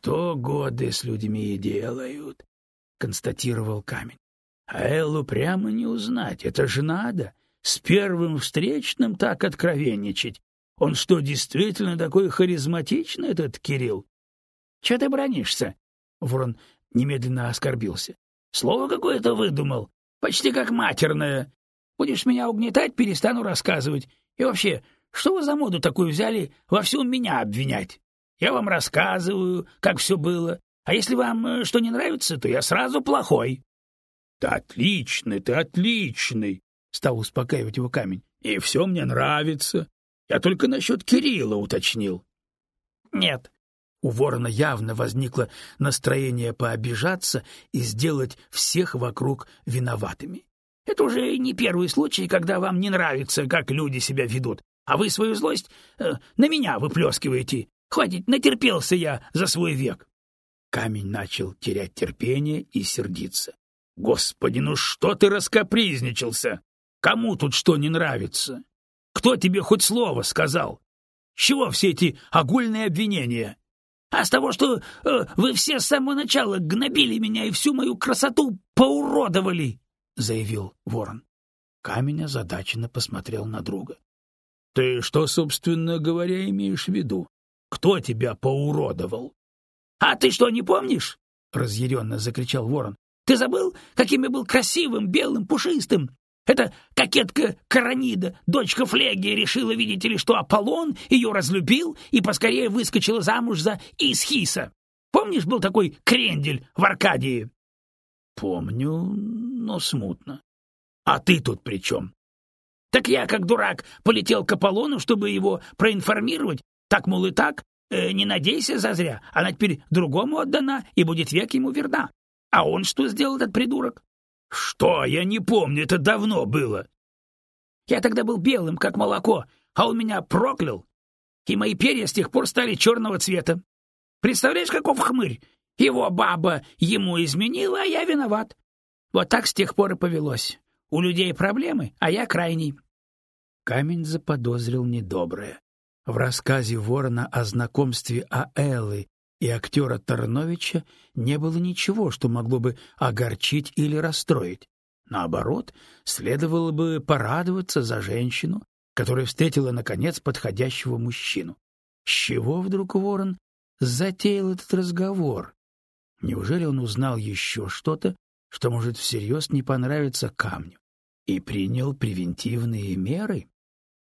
что годы с людьми делают, — констатировал камень. А Эллу прямо не узнать, это же надо. С первым встречным так откровенничать. Он что, действительно такой харизматичный, этот Кирилл? — Чего ты бронишься? — Ворон немедленно оскорбился. — Слово какое-то выдумал, почти как матерное. Будешь меня угнетать, перестану рассказывать. И вообще, что вы за моду такую взяли во всем меня обвинять? Я вам рассказываю, как все было, а если вам э, что не нравится, то я сразу плохой. — Да отличный ты, отличный, — стал успокаивать его камень. — И все мне нравится. Я только насчет Кирилла уточнил. — Нет. У ворона явно возникло настроение пообижаться и сделать всех вокруг виноватыми. Это уже не первый случай, когда вам не нравится, как люди себя ведут, а вы свою злость э, на меня выплескиваете. Хватит, натерпелся я за свой век. Камень начал терять терпение и сердиться. Господи, ну что ты раскопризничался? Кому тут что не нравится? Кто тебе хоть слово сказал? Чего все эти огульные обвинения? А с того, что э, вы все с самого начала гнобили меня и всю мою красоту поуродовали, заявил Ворон. Камень озадаченно посмотрел на друга. — Ты что, собственно говоря, имеешь в виду? Кто тебя поуродовал? — А ты что, не помнишь? — разъяренно закричал ворон. — Ты забыл, каким я был красивым, белым, пушистым? Эта кокетка Каранида, дочка Флегия, решила, видите ли, что Аполлон ее разлюбил и поскорее выскочила замуж за Исхиса. Помнишь, был такой крендель в Аркадии? — Помню, но смутно. — А ты тут при чем? — Так я, как дурак, полетел к Аполлону, чтобы его проинформировать, так, мол, и так, э, не надейся зазря, она теперь другому отдана и будет век ему верна. А он что сделал, этот придурок? — Что? Я не помню, это давно было. Я тогда был белым, как молоко, а он меня проклял, и мои перья с тех пор стали черного цвета. Представляешь, каков хмырь? Его баба ему изменила, а я виноват. Вот так с тех пор и повелось. У людей проблемы, а я крайний. Камень заподозрил недоброе. В рассказе Ворона о знакомстве Аэллы и актера Тарновича не было ничего, что могло бы огорчить или расстроить. Наоборот, следовало бы порадоваться за женщину, которая встретила, наконец, подходящего мужчину. С чего вдруг Ворон затеял этот разговор? Неужели он узнал еще что-то, что может всерьез не понравиться камню, и принял превентивные меры?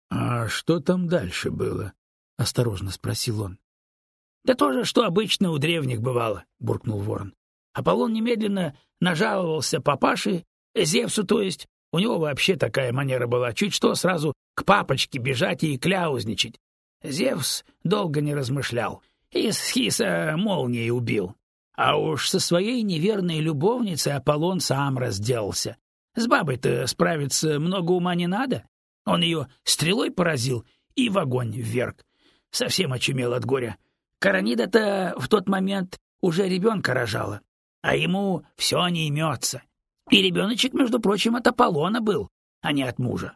— А что там дальше было? — осторожно спросил он. — Да то же, что обычно у древних бывало, — буркнул ворон. Аполлон немедленно нажаловался папаше, Зевсу, то есть. У него вообще такая манера была, чуть что сразу к папочке бежать и кляузничать. Зевс долго не размышлял, и с Хиса молнией убил. А уж со своей неверной любовницей Аполлон сам разделался. С бабой-то справиться много ума не надо. Он ее стрелой поразил и в огонь вверг совсем очумел от горя. Каранида-то в тот момент уже ребенка рожала, а ему все не имется. И ребеночек, между прочим, от Аполлона был, а не от мужа.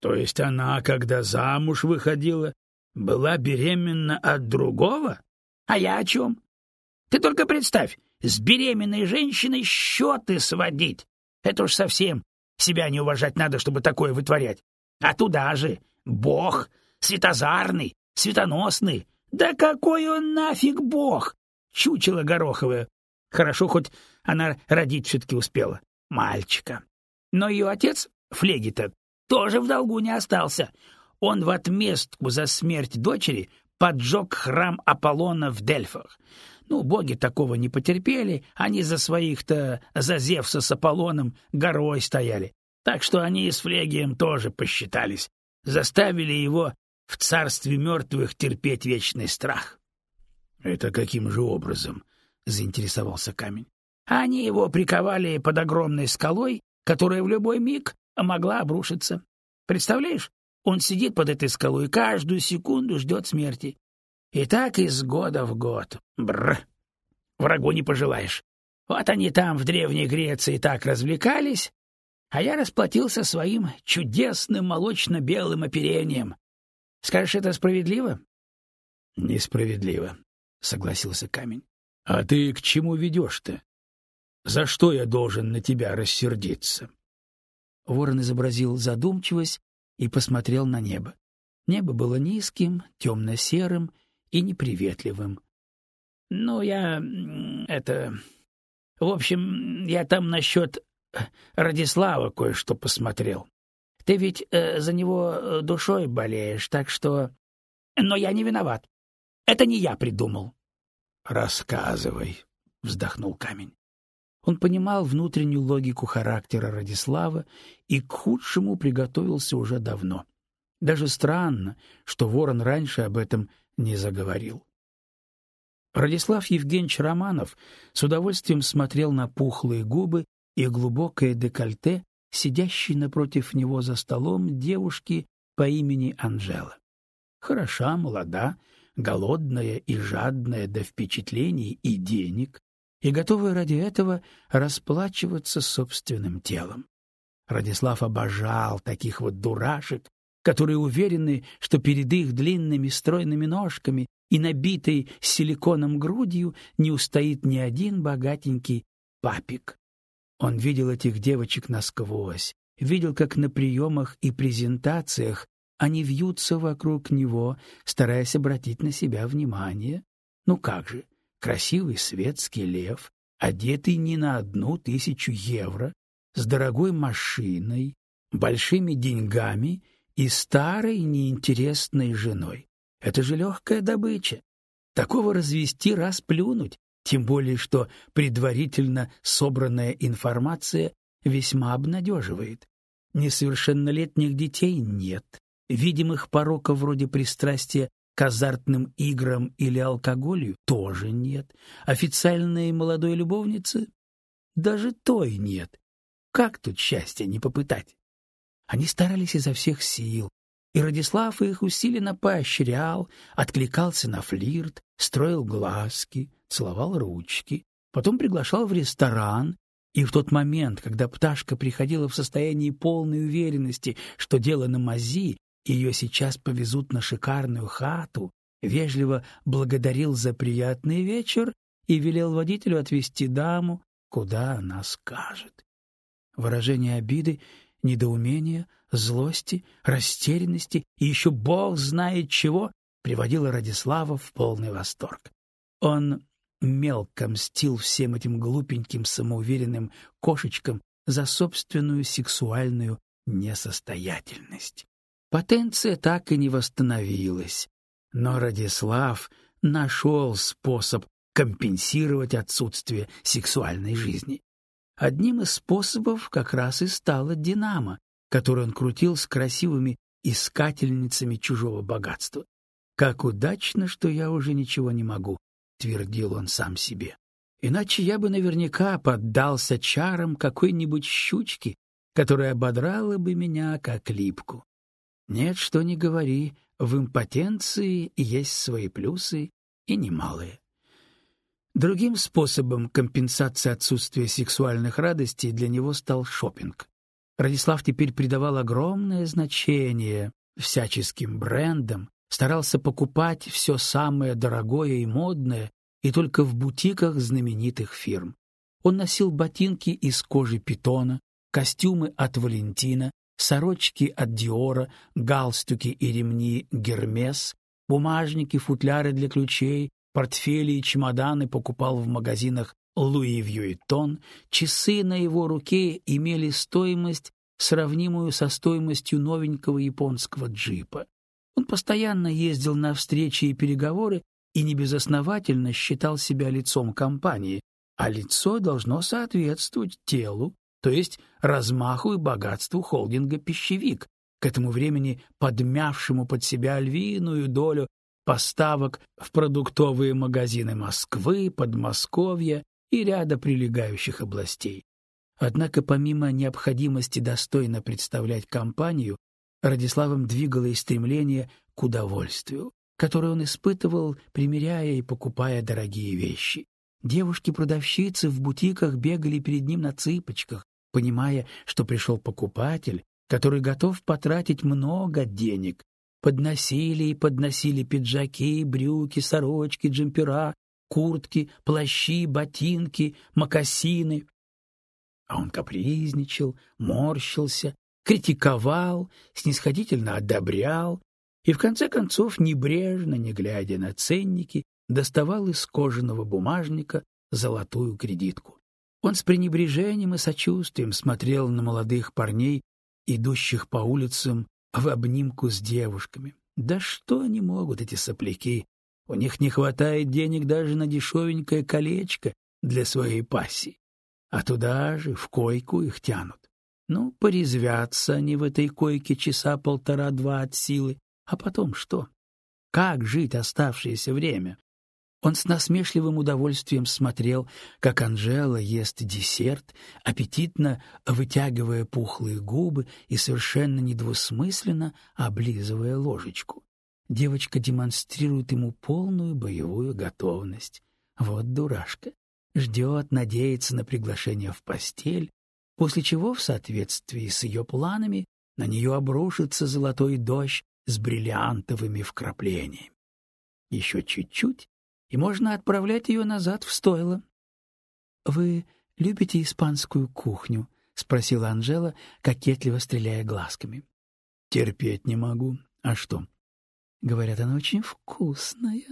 То есть она, когда замуж выходила, была беременна от другого? А я о чем? Ты только представь, с беременной женщиной счеты сводить. Это уж совсем себя не уважать надо, чтобы такое вытворять. А туда же бог, светозарный, Светоносный? Да какой он нафиг бог! Чучело гороховое. Хорошо, хоть она родить все-таки успела. Мальчика. Но ее отец, Флегита, тоже в долгу не остался. Он в отместку за смерть дочери поджег храм Аполлона в Дельфах. Ну, боги такого не потерпели, они за своих-то, за Зевса с Аполлоном горой стояли. Так что они и с Флегием тоже посчитались. Заставили его в царстве мертвых терпеть вечный страх. — Это каким же образом? — заинтересовался камень. — Они его приковали под огромной скалой, которая в любой миг могла обрушиться. Представляешь, он сидит под этой скалой и каждую секунду ждет смерти. И так из года в год. Бр. Врагу не пожелаешь. Вот они там, в Древней Греции, так развлекались, а я расплатился своим чудесным молочно-белым оперением, Скажешь, это справедливо? Несправедливо, согласился камень. — А ты к чему ведешь-то? За что я должен на тебя рассердиться? Ворон изобразил задумчивость и посмотрел на небо. Небо было низким, темно-серым и неприветливым. — Ну, я... это... В общем, я там насчет Радислава кое-что посмотрел. Ты ведь э, за него э, душой болеешь, так что... Но я не виноват. Это не я придумал. — Рассказывай, — вздохнул камень. Он понимал внутреннюю логику характера Радислава и к худшему приготовился уже давно. Даже странно, что Ворон раньше об этом не заговорил. Радислав Евгеньевич Романов с удовольствием смотрел на пухлые губы и глубокое декольте, сидящей напротив него за столом девушки по имени Анжела. Хороша, молода, голодная и жадная до впечатлений и денег, и готовая ради этого расплачиваться собственным телом. Радислав обожал таких вот дурашек, которые уверены, что перед их длинными стройными ножками и набитой силиконом грудью не устоит ни один богатенький папик. Он видел этих девочек насквозь, видел, как на приемах и презентациях они вьются вокруг него, стараясь обратить на себя внимание. Ну как же, красивый светский лев, одетый не на одну тысячу евро, с дорогой машиной, большими деньгами и старой неинтересной женой. Это же легкая добыча. Такого развести раз плюнуть, тем более что предварительно собранная информация весьма обнадеживает. Несовершеннолетних детей нет, видимых пороков вроде пристрастия к азартным играм или алкоголю тоже нет. Официальной молодой любовницы даже той нет. Как тут счастье не попытать? Они старались изо всех сил, и Радислав их усиленно поощрял, откликался на флирт, строил глазки, целовал ручки, потом приглашал в ресторан, и в тот момент, когда пташка приходила в состоянии полной уверенности, что дело на мази, ее сейчас повезут на шикарную хату, вежливо благодарил за приятный вечер и велел водителю отвезти даму, куда она скажет. Выражение обиды, недоумения, злости, растерянности и еще бог знает чего приводило Радислава в полный восторг. Он мелко мстил всем этим глупеньким самоуверенным кошечкам за собственную сексуальную несостоятельность. Потенция так и не восстановилась, но Радислав нашел способ компенсировать отсутствие сексуальной жизни. Одним из способов как раз и стала «Динамо», которую он крутил с красивыми искательницами чужого богатства. «Как удачно, что я уже ничего не могу», — твердил он сам себе. «Иначе я бы наверняка поддался чарам какой-нибудь щучки, которая ободрала бы меня как липку. Нет, что ни говори, в импотенции есть свои плюсы и немалые. Другим способом компенсации отсутствия сексуальных радостей для него стал шопинг. Радислав теперь придавал огромное значение всяческим брендам, старался покупать все самое дорогое и модное и только в бутиках знаменитых фирм. Он носил ботинки из кожи питона, костюмы от Валентина, сорочки от Диора, галстуки и ремни Гермес, бумажники, футляры для ключей, портфели и чемоданы покупал в магазинах Луи Вьюитон, часы на его руке имели стоимость, сравнимую со стоимостью новенького японского джипа. Он постоянно ездил на встречи и переговоры и небезосновательно считал себя лицом компании, а лицо должно соответствовать телу, то есть размаху и богатству холдинга «Пищевик», к этому времени подмявшему под себя львиную долю поставок в продуктовые магазины Москвы, Подмосковья и ряда прилегающих областей. Однако помимо необходимости достойно представлять компанию, Радиславом двигало и стремление к удовольствию, которое он испытывал, примеряя и покупая дорогие вещи. Девушки-продавщицы в бутиках бегали перед ним на цыпочках, понимая, что пришел покупатель, который готов потратить много денег. Подносили и подносили пиджаки, брюки, сорочки, джемпера, куртки, плащи, ботинки, мокасины. А он капризничал, морщился, критиковал, снисходительно одобрял и, в конце концов, небрежно, не глядя на ценники, доставал из кожаного бумажника золотую кредитку. Он с пренебрежением и сочувствием смотрел на молодых парней, идущих по улицам в обнимку с девушками. Да что они могут, эти сопляки? У них не хватает денег даже на дешевенькое колечко для своей пассии. А туда же, в койку, их тянут. Ну, порезвятся они в этой койке часа полтора-два от силы. А потом что? Как жить оставшееся время? Он с насмешливым удовольствием смотрел, как Анжела ест десерт, аппетитно вытягивая пухлые губы и совершенно недвусмысленно облизывая ложечку. Девочка демонстрирует ему полную боевую готовность. Вот дурашка. Ждет, надеется на приглашение в постель, после чего, в соответствии с ее планами, на нее обрушится золотой дождь с бриллиантовыми вкраплениями. Еще чуть-чуть, и можно отправлять ее назад в стойло. — Вы любите испанскую кухню? — спросила Анжела, кокетливо стреляя глазками. — Терпеть не могу. А что? — Говорят, она очень вкусная.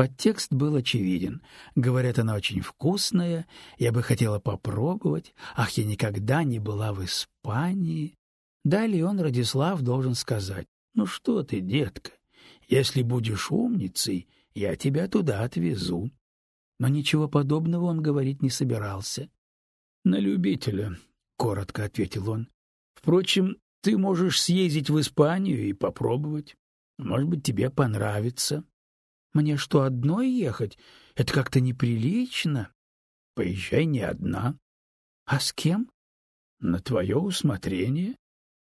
Подтекст был очевиден. Говорят, она очень вкусная, я бы хотела попробовать. Ах, я никогда не была в Испании. Далее он, Радислав, должен сказать, «Ну что ты, детка, если будешь умницей, я тебя туда отвезу. Но ничего подобного он говорить не собирался. — На любителя, — коротко ответил он. — Впрочем, ты можешь съездить в Испанию и попробовать. Может быть, тебе понравится. — Мне что, одной ехать? Это как-то неприлично. — Поезжай не одна. — А с кем? — На твое усмотрение.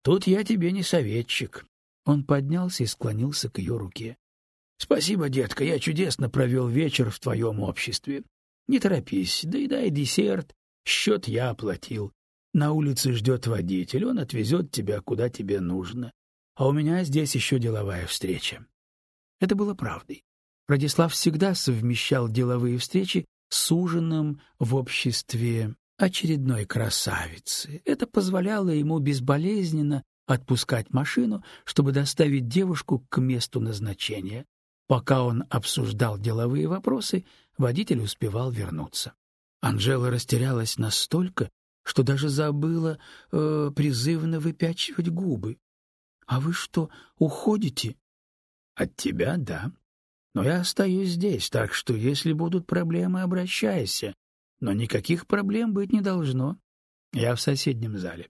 Тут я тебе не советчик. Он поднялся и склонился к ее руке. Спасибо, детка, я чудесно провел вечер в твоем обществе. Не торопись, доедай десерт, счет я оплатил. На улице ждет водитель, он отвезет тебя куда тебе нужно. А у меня здесь еще деловая встреча. Это было правдой. Радислав всегда совмещал деловые встречи с ужином в обществе очередной красавицы. Это позволяло ему безболезненно отпускать машину, чтобы доставить девушку к месту назначения. Пока он обсуждал деловые вопросы, водитель успевал вернуться. Анжела растерялась настолько, что даже забыла э, призывно выпячивать губы. — А вы что, уходите? — От тебя — да. Но я остаюсь здесь, так что если будут проблемы, обращайся. Но никаких проблем быть не должно. Я в соседнем зале.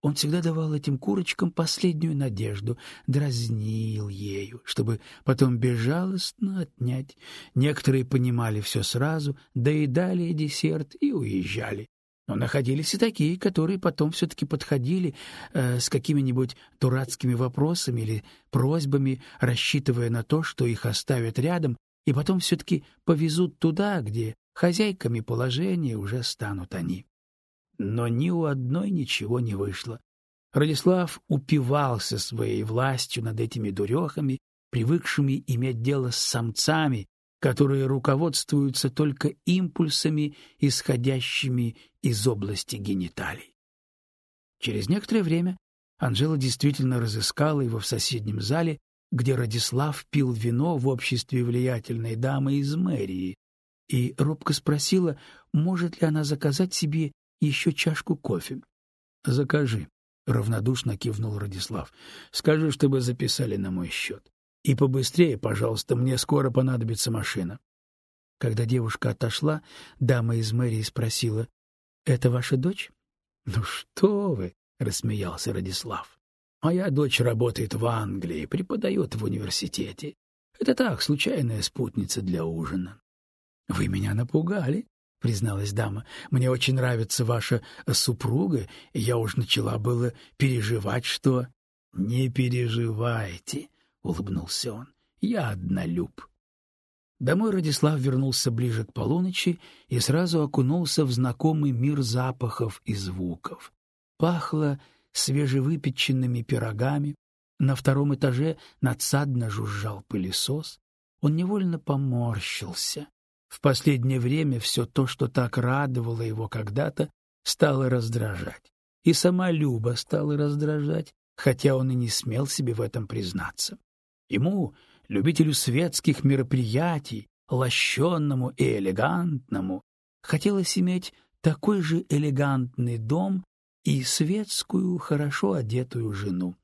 Он всегда давал этим курочкам последнюю надежду, дразнил ею, чтобы потом безжалостно отнять. Некоторые понимали все сразу, доедали десерт и уезжали. Но находились и такие, которые потом все-таки подходили э, с какими-нибудь дурацкими вопросами или просьбами, рассчитывая на то, что их оставят рядом, и потом все-таки повезут туда, где хозяйками положения уже станут они но ни у одной ничего не вышло. Радислав упивался своей властью над этими дурехами, привыкшими иметь дело с самцами, которые руководствуются только импульсами, исходящими из области гениталий. Через некоторое время Анжела действительно разыскала его в соседнем зале, где Радислав пил вино в обществе влиятельной дамы из мэрии, и робко спросила, может ли она заказать себе еще чашку кофе. — Закажи, — равнодушно кивнул Радислав. — Скажи, чтобы записали на мой счет. И побыстрее, пожалуйста, мне скоро понадобится машина. Когда девушка отошла, дама из мэрии спросила, — Это ваша дочь? — Ну что вы, — рассмеялся Радислав. — Моя дочь работает в Англии, преподает в университете. Это так, случайная спутница для ужина. — Вы меня напугали, призналась дама. Мне очень нравится ваша супруга, и я уж начала было переживать, что Не переживайте, улыбнулся он. Я однолюб. Домой Радислав вернулся ближе к полуночи и сразу окунулся в знакомый мир запахов и звуков. Пахло свежевыпеченными пирогами, на втором этаже надсадно жужжал пылесос. Он невольно поморщился. В последнее время все то, что так радовало его когда-то, стало раздражать. И сама Люба стала раздражать, хотя он и не смел себе в этом признаться. Ему, любителю светских мероприятий, лощенному и элегантному, хотелось иметь такой же элегантный дом и светскую, хорошо одетую жену.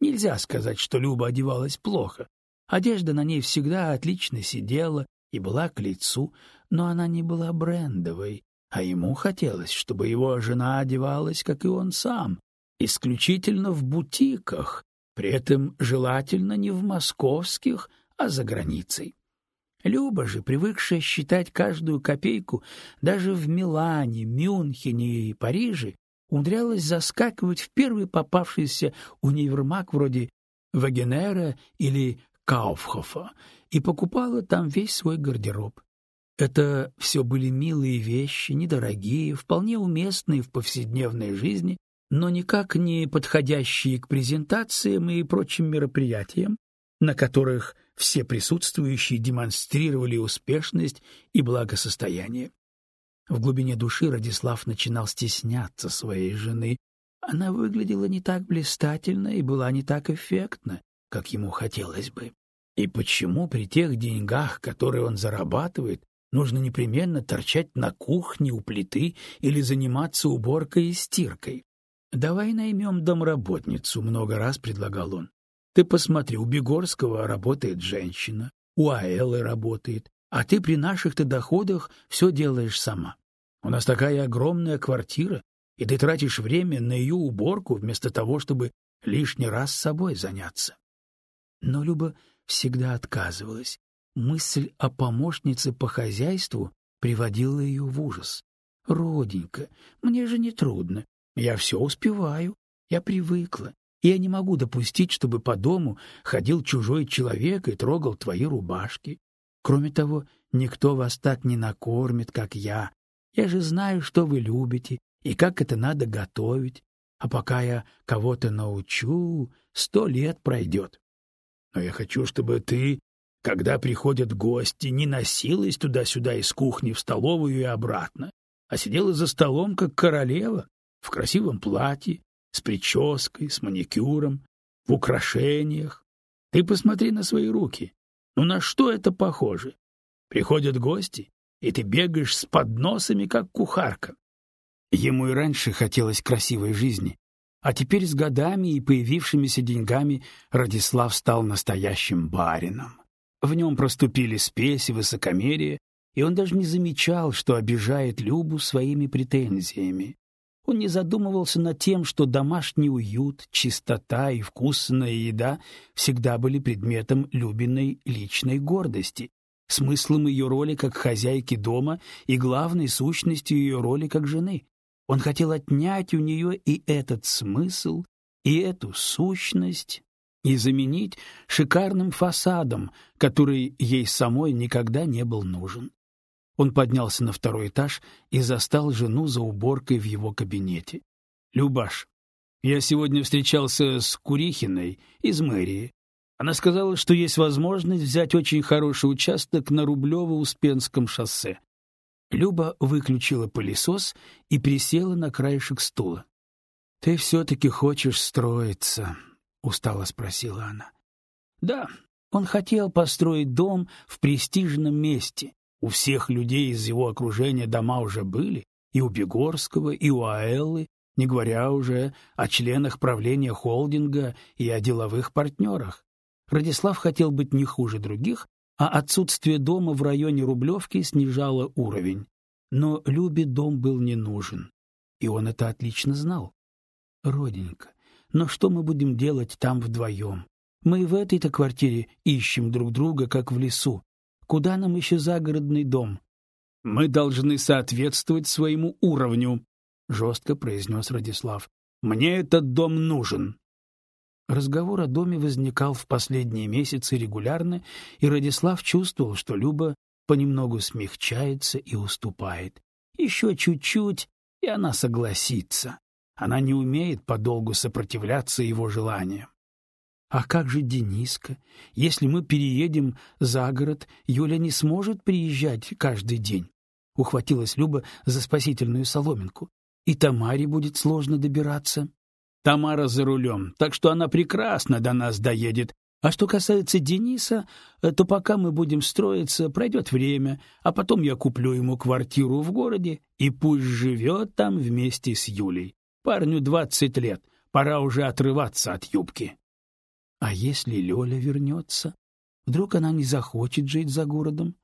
Нельзя сказать, что Люба одевалась плохо. Одежда на ней всегда отлично сидела и была к лицу, но она не была брендовой, а ему хотелось, чтобы его жена одевалась, как и он сам, исключительно в бутиках, при этом желательно не в московских, а за границей. Люба же, привыкшая считать каждую копейку даже в Милане, Мюнхене и Париже, умудрялась заскакивать в первый попавшийся универмаг вроде Вагенера или Кауфхофа и покупала там весь свой гардероб. Это все были милые вещи, недорогие, вполне уместные в повседневной жизни, но никак не подходящие к презентациям и прочим мероприятиям, на которых все присутствующие демонстрировали успешность и благосостояние. В глубине души Радислав начинал стесняться своей жены. Она выглядела не так блистательно и была не так эффектна, как ему хотелось бы. И почему при тех деньгах, которые он зарабатывает, нужно непременно торчать на кухне у плиты или заниматься уборкой и стиркой? «Давай наймем домработницу», — много раз предлагал он. Ты посмотри, у Бегорского работает женщина, у Аэлы работает, а ты при наших-то доходах все делаешь сама. У нас такая огромная квартира, и ты тратишь время на ее уборку вместо того, чтобы лишний раз собой заняться. Но Люба всегда отказывалась. Мысль о помощнице по хозяйству приводила ее в ужас. «Роденька, мне же не трудно. Я все успеваю. Я привыкла. Я не могу допустить, чтобы по дому ходил чужой человек и трогал твои рубашки. Кроме того, никто вас так не накормит, как я. Я же знаю, что вы любите и как это надо готовить. А пока я кого-то научу, сто лет пройдет. Но я хочу, чтобы ты, когда приходят гости, не носилась туда-сюда из кухни в столовую и обратно, а сидела за столом, как королева, в красивом платье, с прической, с маникюром, в украшениях. Ты посмотри на свои руки. Ну на что это похоже? Приходят гости, и ты бегаешь с подносами, как кухарка. Ему и раньше хотелось красивой жизни, а теперь с годами и появившимися деньгами Радислав стал настоящим барином. В нем проступили спесь и высокомерие, и он даже не замечал, что обижает Любу своими претензиями. Он не задумывался над тем, что домашний уют, чистота и вкусная еда всегда были предметом Любиной личной гордости, смыслом ее роли как хозяйки дома и главной сущностью ее роли как жены. Он хотел отнять у нее и этот смысл, и эту сущность, и заменить шикарным фасадом, который ей самой никогда не был нужен. Он поднялся на второй этаж и застал жену за уборкой в его кабинете. «Любаш, я сегодня встречался с Курихиной из мэрии. Она сказала, что есть возможность взять очень хороший участок на Рублево-Успенском шоссе. Люба выключила пылесос и присела на краешек стула. «Ты все-таки хочешь строиться?» — устало спросила она. «Да, он хотел построить дом в престижном месте, у всех людей из его окружения дома уже были, и у Бегорского, и у Аэллы, не говоря уже о членах правления холдинга и о деловых партнерах. Радислав хотел быть не хуже других, а отсутствие дома в районе Рублевки снижало уровень. Но Любе дом был не нужен, и он это отлично знал. «Роденька, но что мы будем делать там вдвоем? Мы и в этой-то квартире ищем друг друга, как в лесу. Куда нам еще загородный дом? Мы должны соответствовать своему уровню, жестко произнес Радислав. Мне этот дом нужен. Разговор о доме возникал в последние месяцы регулярно, и Радислав чувствовал, что Люба понемногу смягчается и уступает. Еще чуть-чуть, и она согласится. Она не умеет подолгу сопротивляться его желаниям. А как же Дениска? Если мы переедем за город, Юля не сможет приезжать каждый день. Ухватилась Люба за спасительную соломинку. И Тамаре будет сложно добираться. Тамара за рулем, так что она прекрасно до нас доедет. А что касается Дениса, э, то пока мы будем строиться, пройдет время, а потом я куплю ему квартиру в городе, и пусть живет там вместе с Юлей. Парню двадцать лет, пора уже отрываться от юбки. А если Лёля вернется? Вдруг она не захочет жить за городом?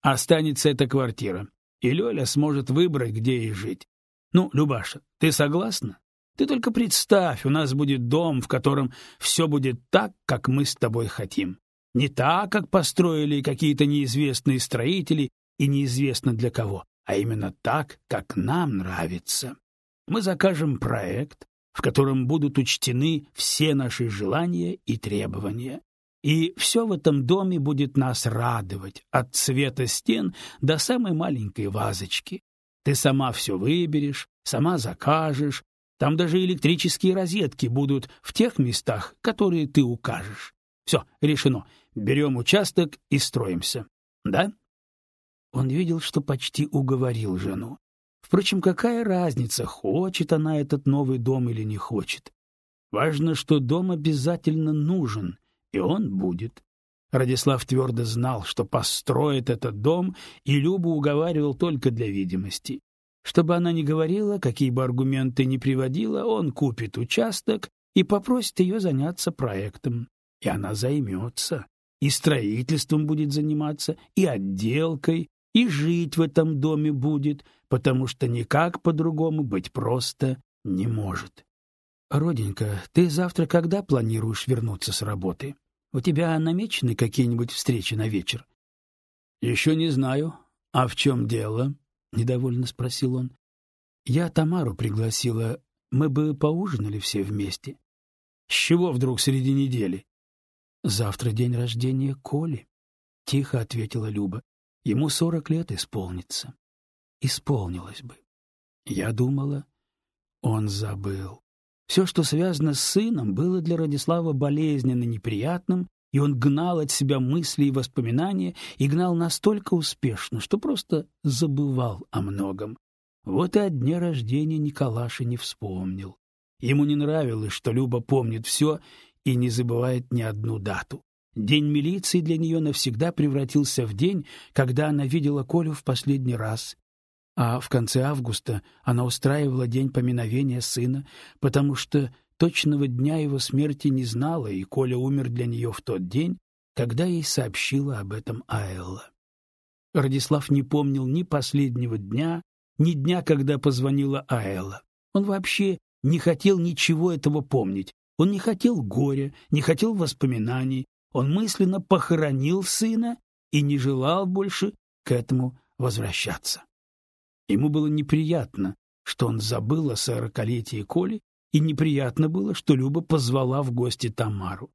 Останется эта квартира, и Лёля сможет выбрать, где ей жить. Ну, Любаша, ты согласна? Ты только представь, у нас будет дом, в котором все будет так, как мы с тобой хотим. Не так, как построили какие-то неизвестные строители и неизвестно для кого, а именно так, как нам нравится. Мы закажем проект, в котором будут учтены все наши желания и требования. И все в этом доме будет нас радовать, от цвета стен до самой маленькой вазочки. Ты сама все выберешь, сама закажешь, там даже электрические розетки будут в тех местах, которые ты укажешь. Все, решено. Берем участок и строимся. Да? Он видел, что почти уговорил жену. Впрочем, какая разница, хочет она этот новый дом или не хочет? Важно, что дом обязательно нужен, и он будет. Радислав твердо знал, что построит этот дом, и Любу уговаривал только для видимости. Что бы она ни говорила, какие бы аргументы ни приводила, он купит участок и попросит ее заняться проектом. И она займется. И строительством будет заниматься, и отделкой, и жить в этом доме будет, потому что никак по-другому быть просто не может. Роденька, ты завтра когда планируешь вернуться с работы? У тебя намечены какие-нибудь встречи на вечер? Еще не знаю. А в чем дело? — недовольно спросил он. «Я Тамару пригласила. Мы бы поужинали все вместе». «С чего вдруг среди недели?» «Завтра день рождения Коли», — тихо ответила Люба. «Ему сорок лет исполнится». «Исполнилось бы». Я думала, он забыл. Все, что связано с сыном, было для Радислава болезненно неприятным и он гнал от себя мысли и воспоминания, и гнал настолько успешно, что просто забывал о многом. Вот и о дне рождения Николаша не вспомнил. Ему не нравилось, что Люба помнит все и не забывает ни одну дату. День милиции для нее навсегда превратился в день, когда она видела Колю в последний раз. А в конце августа она устраивала день поминовения сына, потому что Точного дня его смерти не знала, и Коля умер для нее в тот день, когда ей сообщила об этом Аэлла. Радислав не помнил ни последнего дня, ни дня, когда позвонила Аэлла. Он вообще не хотел ничего этого помнить. Он не хотел горя, не хотел воспоминаний. Он мысленно похоронил сына и не желал больше к этому возвращаться. Ему было неприятно, что он забыл о сорокалетии Коли и неприятно было, что Люба позвала в гости Тамару.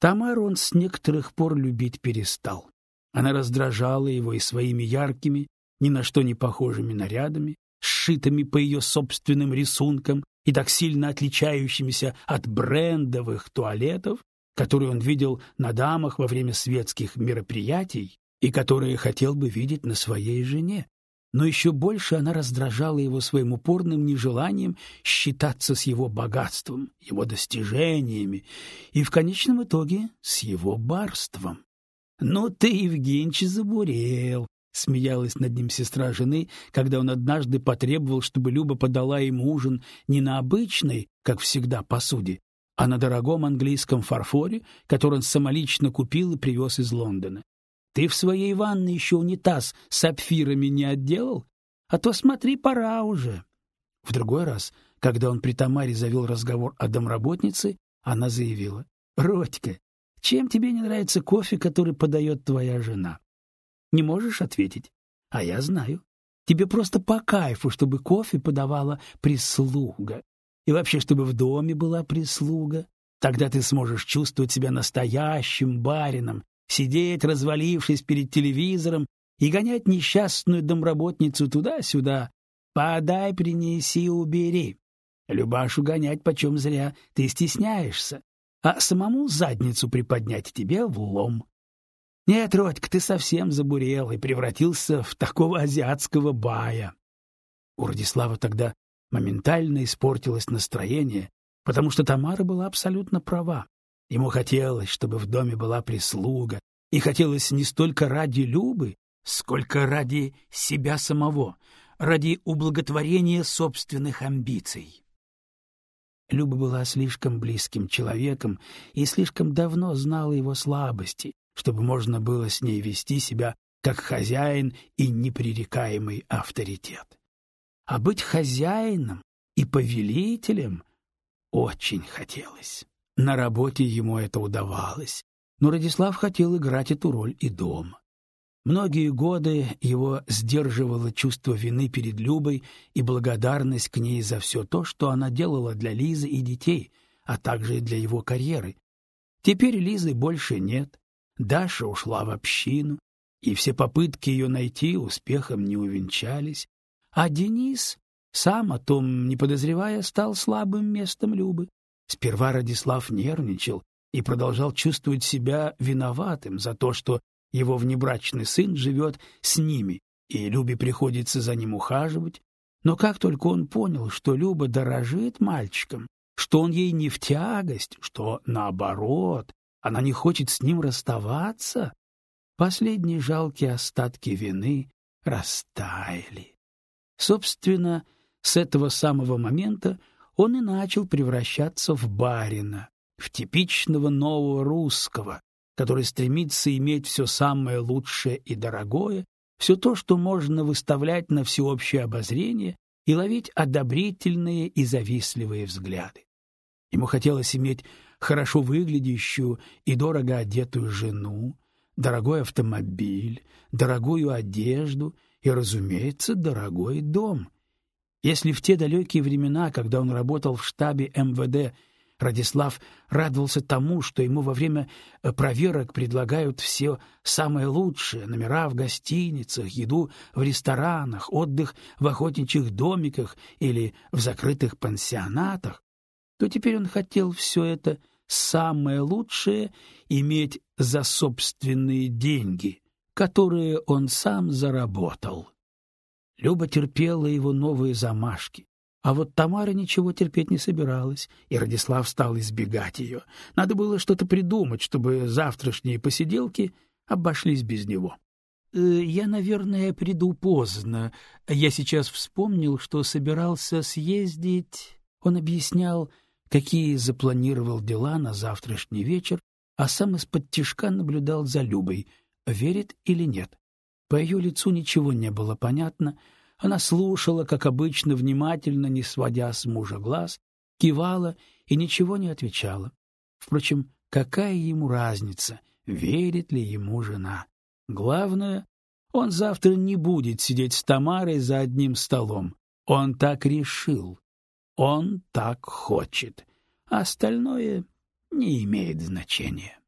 Тамару он с некоторых пор любить перестал. Она раздражала его и своими яркими, ни на что не похожими нарядами, сшитыми по ее собственным рисункам и так сильно отличающимися от брендовых туалетов, которые он видел на дамах во время светских мероприятий и которые хотел бы видеть на своей жене но еще больше она раздражала его своим упорным нежеланием считаться с его богатством, его достижениями и в конечном итоге с его барством. «Ну ты, Евгеньевич, забурел!» — смеялась над ним сестра жены, когда он однажды потребовал, чтобы Люба подала ему ужин не на обычной, как всегда, посуде, а на дорогом английском фарфоре, который он самолично купил и привез из Лондона. Ты в своей ванной еще унитаз с сапфирами не отделал? А то смотри, пора уже. В другой раз, когда он при Тамаре завел разговор о домработнице, она заявила: "Родька, чем тебе не нравится кофе, который подает твоя жена?" Не можешь ответить? А я знаю. Тебе просто по кайфу, чтобы кофе подавала прислуга. И вообще, чтобы в доме была прислуга. Тогда ты сможешь чувствовать себя настоящим барином, сидеть, развалившись перед телевизором, и гонять несчастную домработницу туда-сюда. Подай, принеси, убери. Любашу гонять почем зря, ты стесняешься. а самому задницу приподнять тебе в лом. Нет, Родька, ты совсем забурел и превратился в такого азиатского бая. У Радислава тогда моментально испортилось настроение, потому что Тамара была абсолютно права. Ему хотелось, чтобы в доме была прислуга, и хотелось не столько ради Любы, сколько ради себя самого, ради ублаготворения собственных амбиций. Люба была слишком близким человеком и слишком давно знала его слабости, чтобы можно было с ней вести себя как хозяин и непререкаемый авторитет. А быть хозяином и повелителем очень хотелось. На работе ему это удавалось, но Радислав хотел играть эту роль и дома. Многие годы его сдерживало чувство вины перед Любой и благодарность к ней за все то, что она делала для Лизы и детей, а также для его карьеры. Теперь Лизы больше нет, Даша ушла в общину, и все попытки ее найти успехом не увенчались, а Денис, сам о том не подозревая, стал слабым местом Любы. Сперва Радислав нервничал и продолжал чувствовать себя виноватым за то, что его внебрачный сын живет с ними, и Любе приходится за ним ухаживать. Но как только он понял, что Люба дорожит мальчиком, что он ей не в тягость, что, наоборот, она не хочет с ним расставаться, последние жалкие остатки вины растаяли. Собственно, с этого самого момента он и начал превращаться в барина, в типичного нового русского, который стремится иметь все самое лучшее и дорогое, все то, что можно выставлять на всеобщее обозрение и ловить одобрительные и завистливые взгляды. Ему хотелось иметь хорошо выглядящую и дорого одетую жену, дорогой автомобиль, дорогую одежду и, разумеется, дорогой дом. Если в те далекие времена, когда он работал в штабе МВД, Радислав радовался тому, что ему во время э, проверок предлагают все самое лучшее: номера в гостиницах, еду в ресторанах, отдых в охотничьих домиках или в закрытых пансионатах, то теперь он хотел все это самое лучшее иметь за собственные деньги, которые он сам заработал. Люба терпела его новые замашки, а вот Тамара ничего терпеть не собиралась, и Радислав стал избегать ее. Надо было что-то придумать, чтобы завтрашние посиделки обошлись без него. «Э, «Я, наверное, приду поздно. Я сейчас вспомнил, что собирался съездить...» Он объяснял, какие запланировал дела на завтрашний вечер, а сам из-под тишка наблюдал за Любой, верит или нет. По ее лицу ничего не было понятно, она слушала, как обычно, внимательно, не сводя с мужа глаз, кивала и ничего не отвечала. Впрочем, какая ему разница, верит ли ему жена? Главное, он завтра не будет сидеть с Тамарой за одним столом. Он так решил. Он так хочет. А остальное не имеет значения.